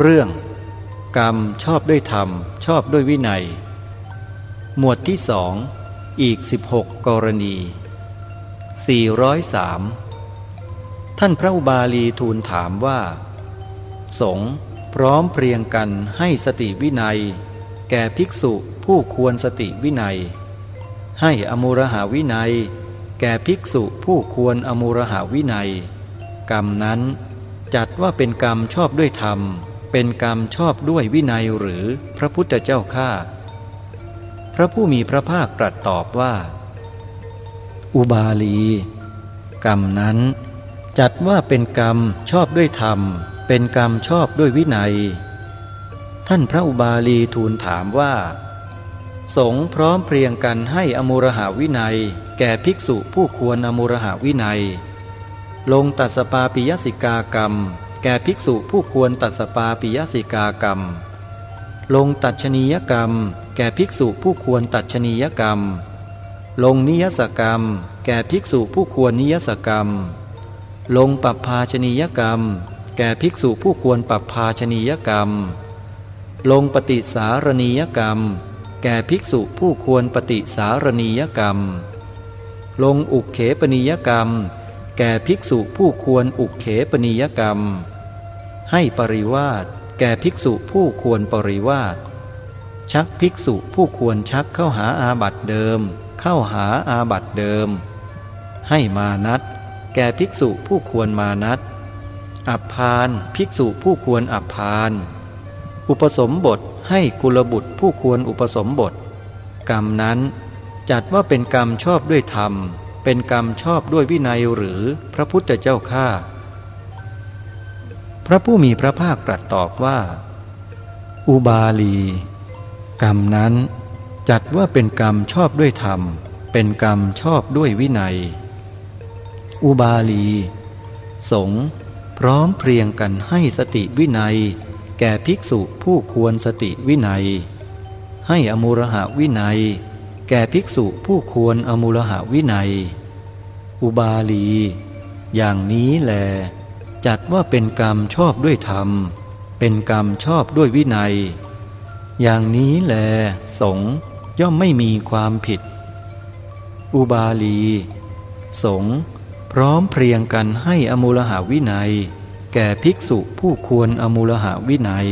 เรื่อง กรรมชอบด้วยธรรม ชอบด้วยวินัย หมวดที่สองอีก 16 กรณี 403 ท่านพระอุบาลีทูลถามว่า สงพร้อมเพรียงกันให้สติวินัย แก่ภิกษุผู้ควรสติวินัย ให้อมุรหาวินัย แก่ภิกษุผู้ควรอมุรหาวินัย กรรมนั้นจัดว่าเป็นกรรมชอบด้วยธรรม เป็นกรรมชอบด้วยวินัยหรือพระพุทธเจ้าข้าพระผู้มีพระภาคตรัสตอบว่า อุบาลี กรรมนั้น จัดว่าเป็นกรรมชอบด้วยธรรม เป็นกรรมชอบด้วยวินัย ท่านพระอุบาลีทูลถามว่า สงพร้อมเพรียงกันให้อมุรหาวินัย แก่ภิกษุผู้ควรอมุรหาวินัย ลงตัสปาปิยสิกากรรม แก่ภิกษุผู้ควรตัดสปาปิยสิกากรรม ลงตัดชนียกรรม แก่ภิกษุผู้ควรตัดชนียกรรม ลงนิยสกรรม แก่ภิกษุผู้ควรนิยสกรรม ลงปัปภาชนียกรรม แก่ภิกษุผู้ควรปัปภาชนียกรรม ลงปฏิสารณียกรรม แก่ภิกษุผู้ควรปฏิสารณียกรรม ลงอุกเขปนิยกรรมแก่ภิกษุผู้ควรอุกเขปนิยกรรม ให้ปริวาสแก่ภิกษุผู้ควรปริวาสชักภิกษุผู้ควรชักเข้าหาอาบัติเดิม เข้าหาอาบัติเดิม ให้มานัดแก่ภิกษุผู้ควรมานัดอับพานภิกษุผู้ควรอับพาน อุปสมบทให้กุลบุตรผู้ควรอุปสมบท กรรมนั้นจัดว่าเป็นกรรมชอบด้วยธรรม เป็นกรรมชอบด้วยวินัยหรือพระพุทธเจ้าข้า พระผู้มีพระภาคตรัสตอบว่า อุบาลี กรรมนั้นจัดว่าเป็นกรรมชอบด้วยธรรม เป็นกรรมชอบด้วยวินัย อุบาลี สงพร้อมเพรียงกันให้สติวินัย แก่ภิกษุผู้ควรสติวินัย ให้อมุรหะวินัย แก่ภิกษุผู้ควรอมุรหะวินัย อุบาลี อย่างนี้แล จัดว่าเป็นกรรมชอบด้วยธรรม เป็นกรรมชอบด้วยวินัย อย่างนี้แลสงย่อมไม่มีความผิด อุบาลี สงพร้อมเพรียงกันให้อมูลหาวินัย แก่ภิกษุผู้ควรอมูลหาวินัย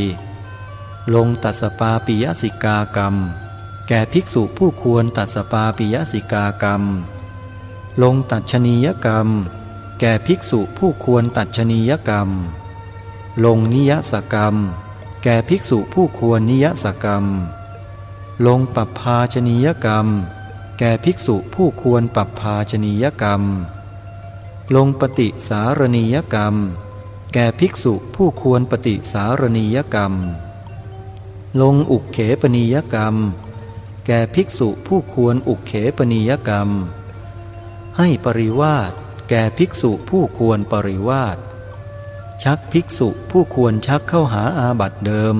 ลงตัสปาปิยสิกากรรม แก่ภิกษุผู้ควรตัสปาปิยสิกากรรม ลงตัดชนียกรรม แก่ภิกษุผู้ควรตัดชนียกรรม ลงนิยสกรรม แก่ภิกษุผู้ควรนิยสกรรม ลงปัปภาชนียกรรม แก่ภิกษุผู้ควรปัปภาชนียกรรม ลงปฏิสารณียกรรม แก่ภิกษุผู้ควรปฏิสารณียกรรม ลงอุกเขปนียกรรม แก่ภิกษุผู้ควรอุกเขปนียกรรม ให้ปริวาส แก่ภิกษุผู้ควรปริวาสชักภิกษุผู้ควรชักเข้าหาอาบัติเดิม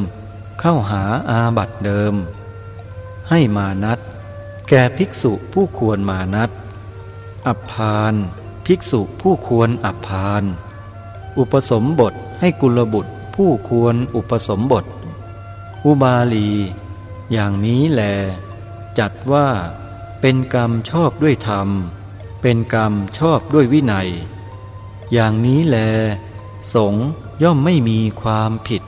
เข้าหาอาบัติเดิม ให้มานัดแก่ภิกษุผู้ควรมานัดอับพาน ภิกษุผู้ควรอับพาน อุปสมบทให้กุลบุตรผู้ควรอุปสมบท อุบาลี อย่างนี้แล จัดว่าเป็นกรรมชอบด้วยธรรม เป็นกรรมชอบด้วยวินัย อย่างนี้แล สงย่อมไม่มีความผิด